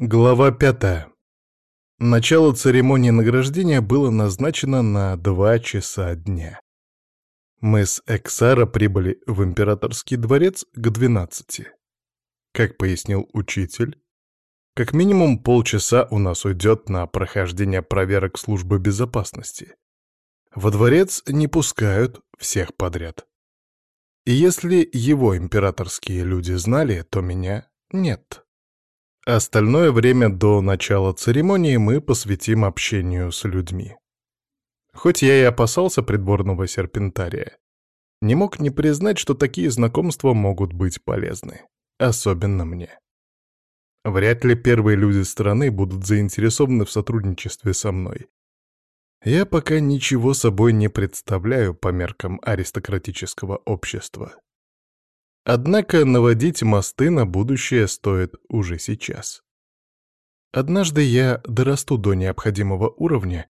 Глава пятая. Начало церемонии награждения было назначено на два часа дня. Мы с Эксара прибыли в императорский дворец к двенадцати. Как пояснил учитель, как минимум полчаса у нас уйдет на прохождение проверок службы безопасности. Во дворец не пускают всех подряд. И если его императорские люди знали, то меня нет. Остальное время до начала церемонии мы посвятим общению с людьми. Хоть я и опасался придворного серпентария, не мог не признать, что такие знакомства могут быть полезны. Особенно мне. Вряд ли первые люди страны будут заинтересованы в сотрудничестве со мной. Я пока ничего собой не представляю по меркам аристократического общества. Однако наводить мосты на будущее стоит уже сейчас. Однажды я дорасту до необходимого уровня,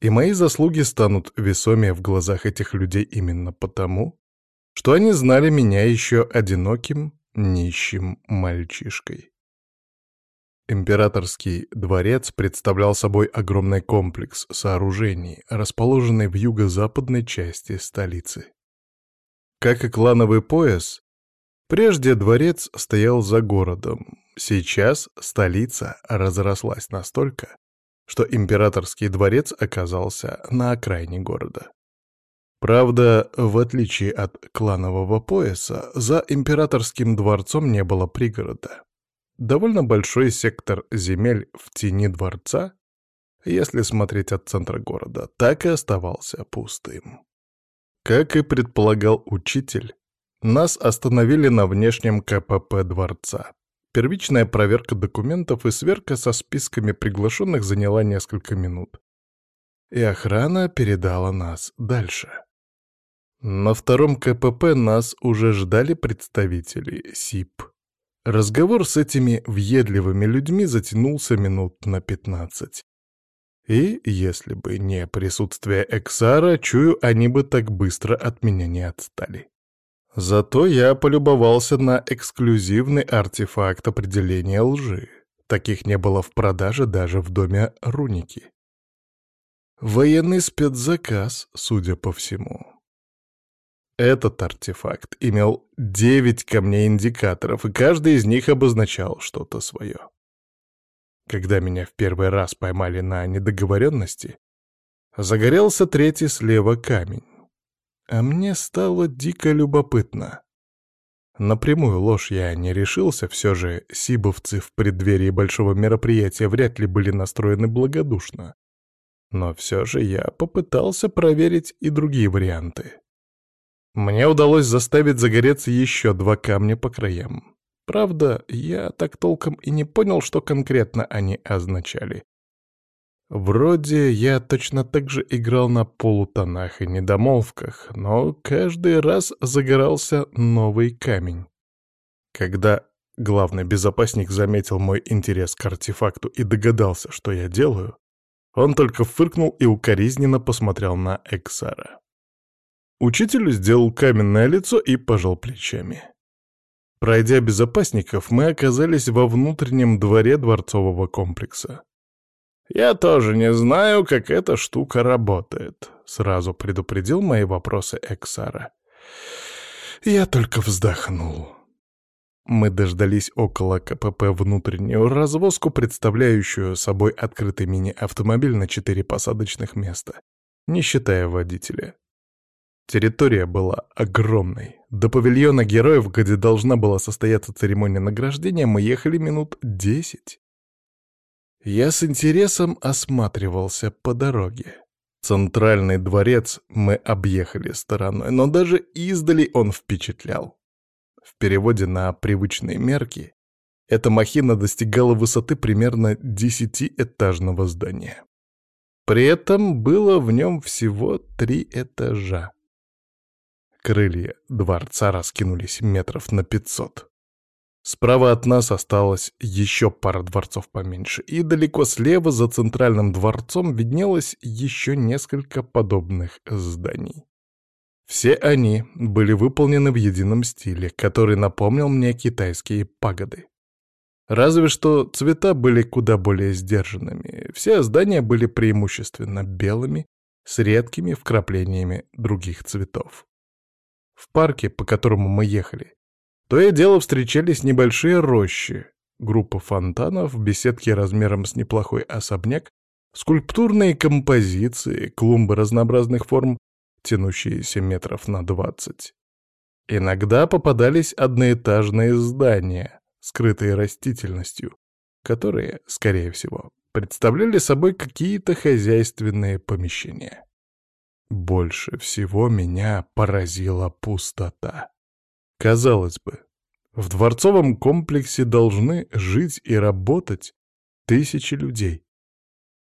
и мои заслуги станут весомее в глазах этих людей именно потому, что они знали меня еще одиноким, нищим мальчишкой. Императорский дворец представлял собой огромный комплекс сооружений, расположенный в юго-западной части столицы. Как и клановый пояс, Прежде дворец стоял за городом. Сейчас столица разрослась настолько, что императорский дворец оказался на окраине города. Правда, в отличие от кланового пояса, за императорским дворцом не было пригорода. Довольно большой сектор земель в тени дворца, если смотреть от центра города, так и оставался пустым. Как и предполагал учитель, нас остановили на внешнем КПП дворца. Первичная проверка документов и сверка со списками приглашенных заняла несколько минут. И охрана передала нас дальше. На втором КПП нас уже ждали представители СИП. Разговор с этими въедливыми людьми затянулся минут на пятнадцать. И, если бы не присутствие Эксара, чую, они бы так быстро от меня не отстали. Зато я полюбовался на эксклюзивный артефакт определения лжи. Таких не было в продаже даже в доме Руники. Военный спецзаказ, судя по всему. Этот артефакт имел девять камней-индикаторов, и каждый из них обозначал что-то свое. Когда меня в первый раз поймали на недоговоренности, загорелся третий слева камень. А мне стало дико любопытно. Напрямую ложь я не решился, все же сибовцы в преддверии большого мероприятия вряд ли были настроены благодушно. Но все же я попытался проверить и другие варианты. Мне удалось заставить загореться еще два камня по краям. Правда, я так толком и не понял, что конкретно они означали. Вроде я точно так же играл на полутонах и недомолвках, но каждый раз загорался новый камень. Когда главный безопасник заметил мой интерес к артефакту и догадался, что я делаю, он только фыркнул и укоризненно посмотрел на Эксара. Учитель сделал каменное лицо и пожал плечами. Пройдя безопасников, мы оказались во внутреннем дворе дворцового комплекса. «Я тоже не знаю, как эта штука работает», — сразу предупредил мои вопросы Эксара. Я только вздохнул. Мы дождались около КПП внутреннюю развозку, представляющую собой открытый мини-автомобиль на четыре посадочных места, не считая водителя. Территория была огромной. До павильона героев, где должна была состояться церемония награждения, мы ехали минут десять. Я с интересом осматривался по дороге. Центральный дворец мы объехали стороной, но даже издали он впечатлял. В переводе на привычные мерки эта махина достигала высоты примерно десятиэтажного здания. При этом было в нем всего три этажа. Крылья дворца раскинулись метров на пятьсот. Справа от нас осталось еще пара дворцов поменьше, и далеко слева за центральным дворцом виднелось еще несколько подобных зданий. Все они были выполнены в едином стиле, который напомнил мне китайские пагоды. Разве что цвета были куда более сдержанными. Все здания были преимущественно белыми, с редкими вкраплениями других цветов. В парке, по которому мы ехали, то и дело встречались небольшие рощи, группа фонтанов, беседки размером с неплохой особняк, скульптурные композиции, клумбы разнообразных форм, тянущиеся метров на двадцать. Иногда попадались одноэтажные здания, скрытые растительностью, которые, скорее всего, представляли собой какие-то хозяйственные помещения. Больше всего меня поразила пустота. Казалось бы, в дворцовом комплексе должны жить и работать тысячи людей.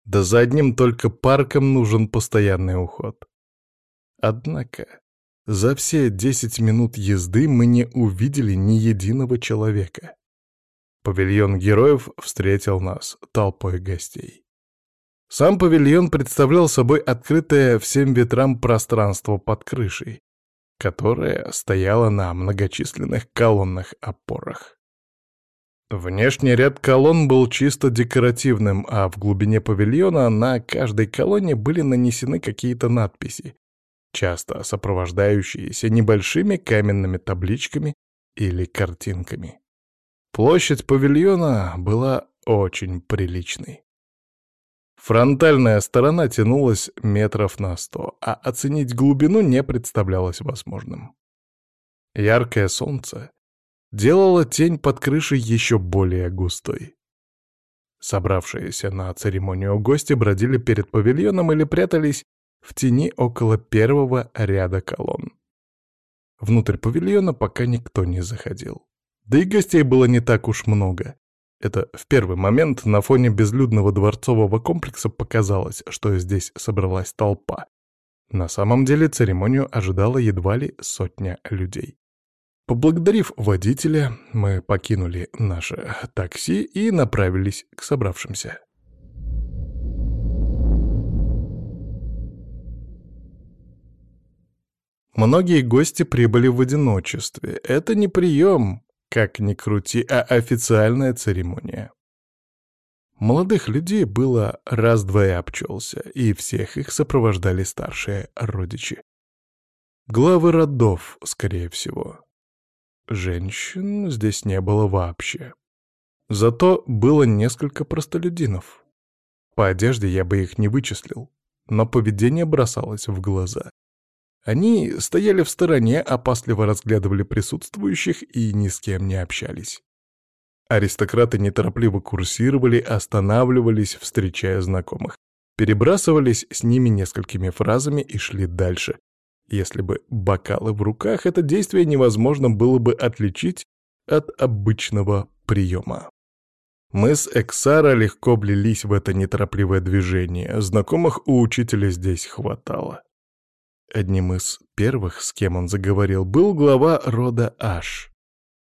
Да за одним только парком нужен постоянный уход. Однако за все десять минут езды мы не увидели ни единого человека. Павильон героев встретил нас толпой гостей. Сам павильон представлял собой открытое всем ветрам пространство под крышей, которое стояло на многочисленных колонных опорах. Внешний ряд колонн был чисто декоративным, а в глубине павильона на каждой колонне были нанесены какие-то надписи, часто сопровождающиеся небольшими каменными табличками или картинками. Площадь павильона была очень приличной. Фронтальная сторона тянулась метров на сто, а оценить глубину не представлялось возможным. Яркое солнце делало тень под крышей еще более густой. Собравшиеся на церемонию гости бродили перед павильоном или прятались в тени около первого ряда колонн. Внутрь павильона пока никто не заходил. Да и гостей было не так уж много. Это в первый момент на фоне безлюдного дворцового комплекса показалось, что здесь собралась толпа. На самом деле церемонию ожидала едва ли сотня людей. Поблагодарив водителя, мы покинули наше такси и направились к собравшимся. Многие гости прибыли в одиночестве. Это не прием, как ни крути, а официальная церемония. Молодых людей было раз-два и обчелся, и всех их сопровождали старшие родичи. Главы родов, скорее всего. Женщин здесь не было вообще. Зато было несколько простолюдинов. По одежде я бы их не вычислил, но поведение бросалось в глаза. Они стояли в стороне, опасливо разглядывали присутствующих и ни с кем не общались. Аристократы неторопливо курсировали, останавливались, встречая знакомых, перебрасывались с ними несколькими фразами и шли дальше. Если бы бокалы в руках, это действие невозможно было бы отличить от обычного приема. Мы с Эксара легко блились в это неторопливое движение, знакомых у учителя здесь хватало. Одним из первых, с кем он заговорил, был глава рода Аш,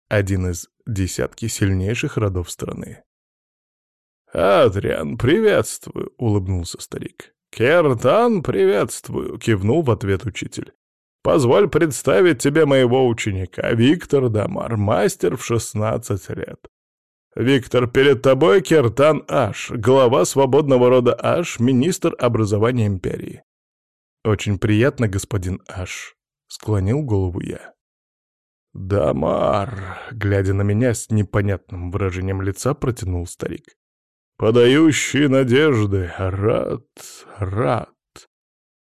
один из десятки сильнейших родов страны. «Адриан, приветствую!» — улыбнулся старик. «Кертан, приветствую!» — кивнул в ответ учитель. «Позволь представить тебе моего ученика, Виктор Дамар, мастер в шестнадцать лет. Виктор, перед тобой Кертан Аш, глава свободного рода Аш, министр образования империи. «Очень приятно, господин Аш», — склонил голову я. «Дамар», — глядя на меня с непонятным выражением лица, протянул старик. «Подающий надежды, рад, рад.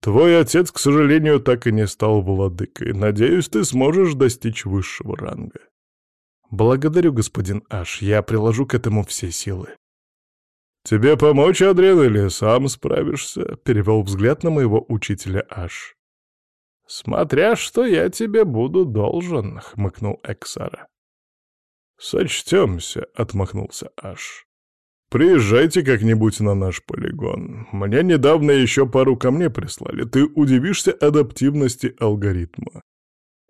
Твой отец, к сожалению, так и не стал владыкой. Надеюсь, ты сможешь достичь высшего ранга». «Благодарю, господин Аш, я приложу к этому все силы». «Тебе помочь, Адриан, или сам справишься?» — перевел взгляд на моего учителя Аш. «Смотря что я тебе буду должен», — хмыкнул Эксара. «Сочтемся», — отмахнулся Аш. «Приезжайте как-нибудь на наш полигон. Мне недавно еще пару камней прислали. Ты удивишься адаптивности алгоритма.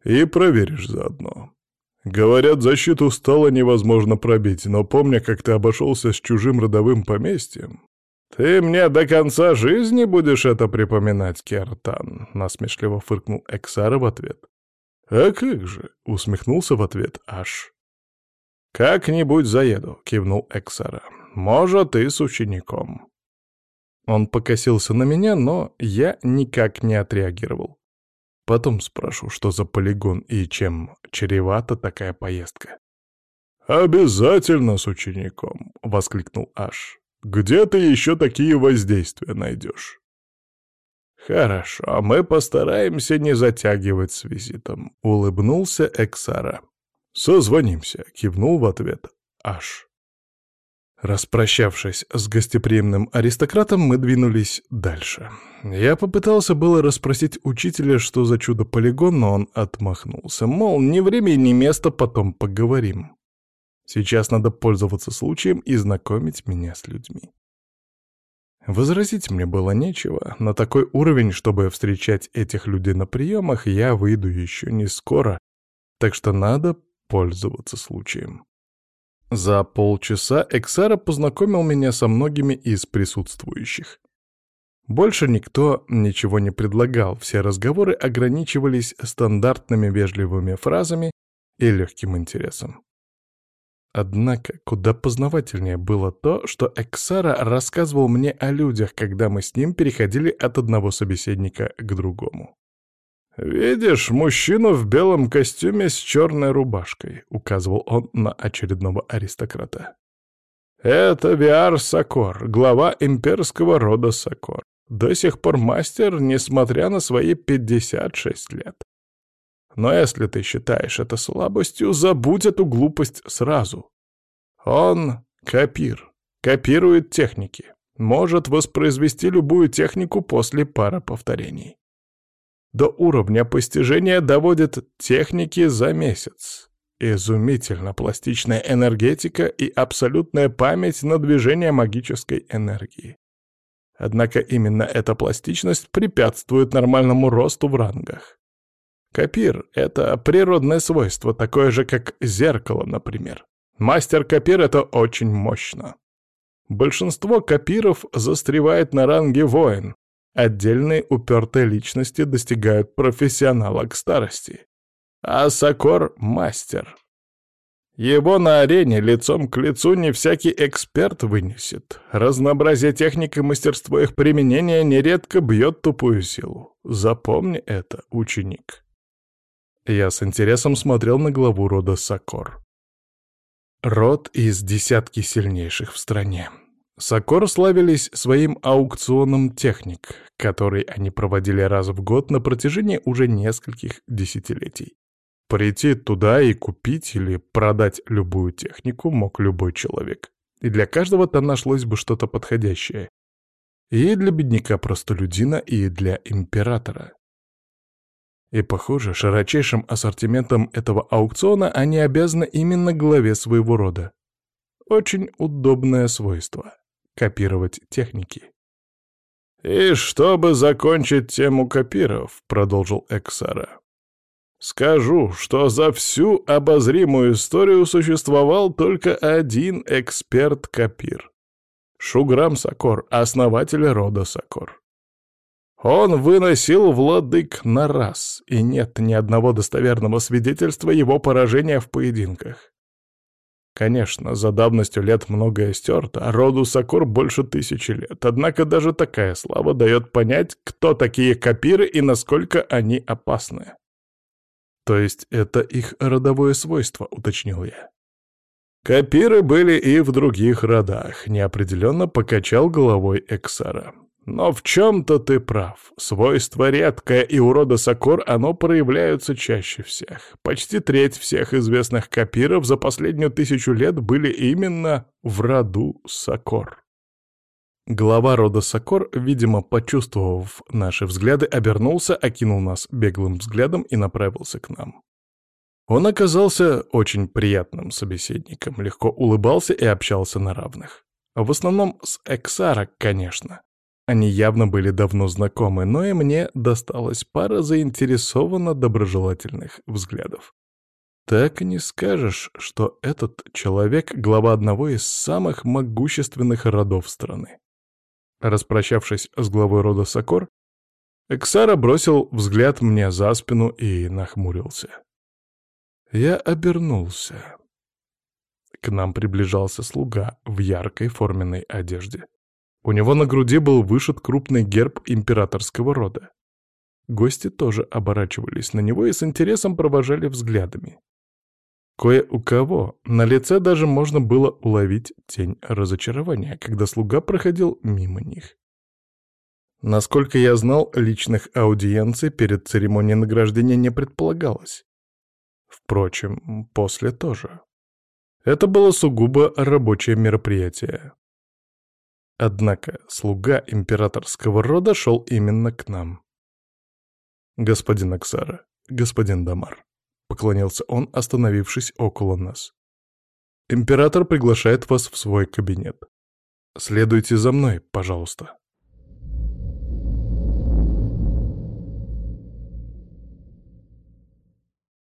И проверишь заодно. Говорят, защиту стало невозможно пробить, но помня, как ты обошелся с чужим родовым поместьем... «Ты мне до конца жизни будешь это припоминать, Кертан?» — насмешливо фыркнул Эксара в ответ. «А как же?» — усмехнулся в ответ Аш. «Как-нибудь заеду», — кивнул Эксара. «Может, и с учеником». Он покосился на меня, но я никак не отреагировал. Потом спрошу, что за полигон и чем чревата такая поездка. «Обязательно с учеником!» — воскликнул Аш. «Где ты еще такие воздействия найдешь?» «Хорошо, мы постараемся не затягивать с визитом», — улыбнулся Эксара. «Созвонимся», — кивнул в ответ Аш. Распрощавшись с гостеприимным аристократом, мы двинулись дальше. Я попытался было расспросить учителя, что за чудо-полигон, но он отмахнулся, мол, ни время и ни место, потом поговорим. Сейчас надо пользоваться случаем и знакомить меня с людьми. Возразить мне было нечего. На такой уровень, чтобы встречать этих людей на приемах, я выйду еще не скоро, так что надо пользоваться случаем. За полчаса Эксара познакомил меня со многими из присутствующих. Больше никто ничего не предлагал, все разговоры ограничивались стандартными вежливыми фразами и легким интересом. Однако куда познавательнее было то, что Эксара рассказывал мне о людях, когда мы с ним переходили от одного собеседника к другому. «Видишь, мужчину в белом костюме с черной рубашкой», — указывал он на очередного аристократа. «Это Виар Сакор, глава имперского рода Сакор. До сих пор мастер, несмотря на свои 56 лет. Но если ты считаешь это слабостью, забудь эту глупость сразу. Он копир, копирует техники, может воспроизвести любую технику после пары повторений. До уровня постижения доводит техники за месяц. Изумительно пластичная энергетика и абсолютная память на движение магической энергии. Однако именно эта пластичность препятствует нормальному росту в рангах. Копир — это природное свойство, такое же, как зеркало, например. Мастер копир — это очень мощно. Большинство копиров застревает на ранге воин. Отдельные упертые личности достигают профессионала к старости. А Сокор — мастер. Его на арене лицом к лицу не всякий эксперт вынесет. Разнообразие техник и мастерство их применения нередко бьет тупую силу. Запомни это, ученик. Я с интересом смотрел на главу рода Сокор. Род из десятки сильнейших в стране. Сокор славились своим аукционом техник, который они проводили раз в год на протяжении уже нескольких десятилетий. Прийти туда и купить или продать любую технику мог любой человек. И для каждого там нашлось бы что-то подходящее. И для бедняка-простолюдина, и для императора. И, похоже, широчайшим ассортиментом этого аукциона они обязаны именно главе своего рода. Очень удобное свойство — копировать техники. «И чтобы закончить тему копиров», — продолжил Эксара, — «скажу, что за всю обозримую историю существовал только один эксперт-копир — Шуграм Сокор, основатель рода Сокор. Он выносил владык на раз, и нет ни одного достоверного свидетельства его поражения в поединках. Конечно, за давностью лет многое стерто, а роду Сокор больше тысячи лет, однако даже такая слава дает понять, кто такие копиры и насколько они опасны. То есть это их родовое свойство, уточнил я. Копиры были и в других родах, неопределенно покачал головой Эксара. Но в чем-то ты прав. Свойство редкое, и у рода Сокор оно проявляется чаще всех. Почти треть всех известных копиров за последнюю тысячу лет были именно в роду Сокор. Глава рода Сокор, видимо, почувствовав наши взгляды, обернулся, окинул нас беглым взглядом и направился к нам. Он оказался очень приятным собеседником, легко улыбался и общался на равных. В основном с Эксара, конечно. Они явно были давно знакомы, но и мне досталась пара заинтересованно доброжелательных взглядов. Так не скажешь, что этот человек — глава одного из самых могущественных родов страны. Распрощавшись с главой рода Сокор, Эксара бросил взгляд мне за спину и нахмурился. Я обернулся. К нам приближался слуга в яркой форменной одежде. У него на груди был вышит крупный герб императорского рода. Гости тоже оборачивались на него и с интересом провожали взглядами. Кое у кого на лице даже можно было уловить тень разочарования, когда слуга проходил мимо них. Насколько я знал, личных аудиенций перед церемонией награждения не предполагалось. Впрочем, после тоже. Это было сугубо рабочее мероприятие. Однако слуга императорского рода шел именно к нам. «Господин Аксара, господин Дамар», — поклонился он, остановившись около нас. «Император приглашает вас в свой кабинет. Следуйте за мной, пожалуйста».